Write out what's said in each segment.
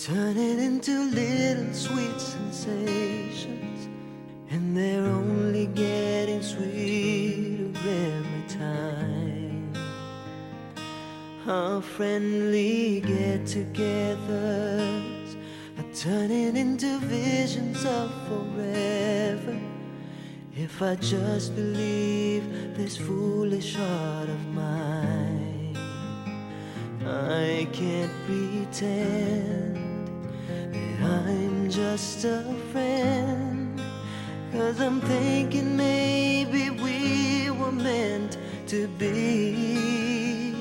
turn it into little sweet sensations, and they're only getting sweeter every time. Our friendly get togethers are turning into visions of forever. If I just believe this foolish heart of mine, can't pretend that I'm just a friend. Cause I'm thinking maybe we were meant to be.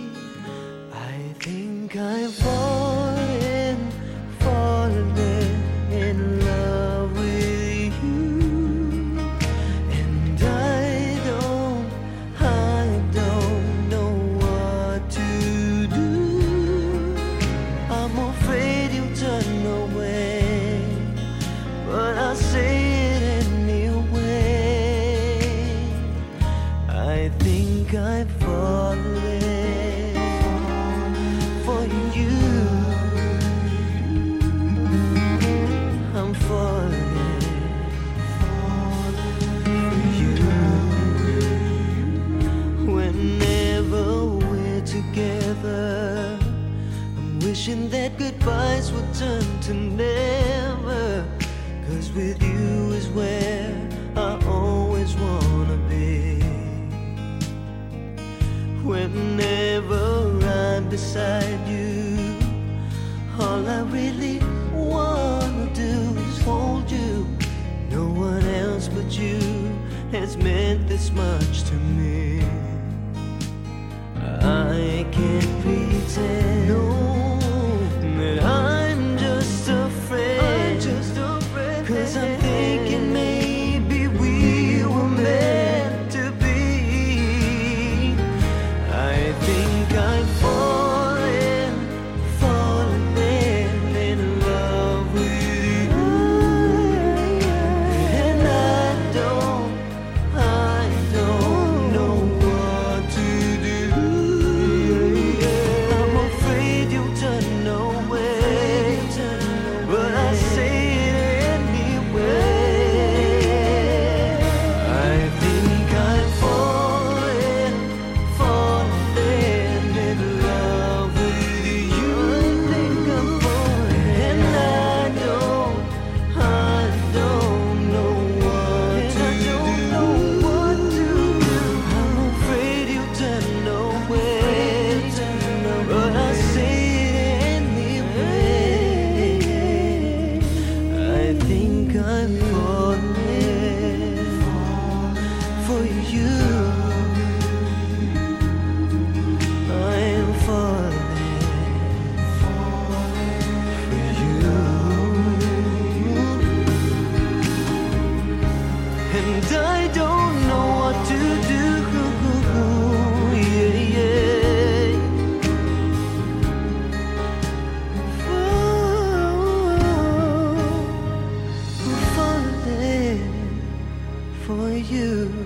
I think I've that goodbyes would turn to never. Cause with you is where I always meant this much to me. I can't pretend no, and I don't know what to do. Falling for you.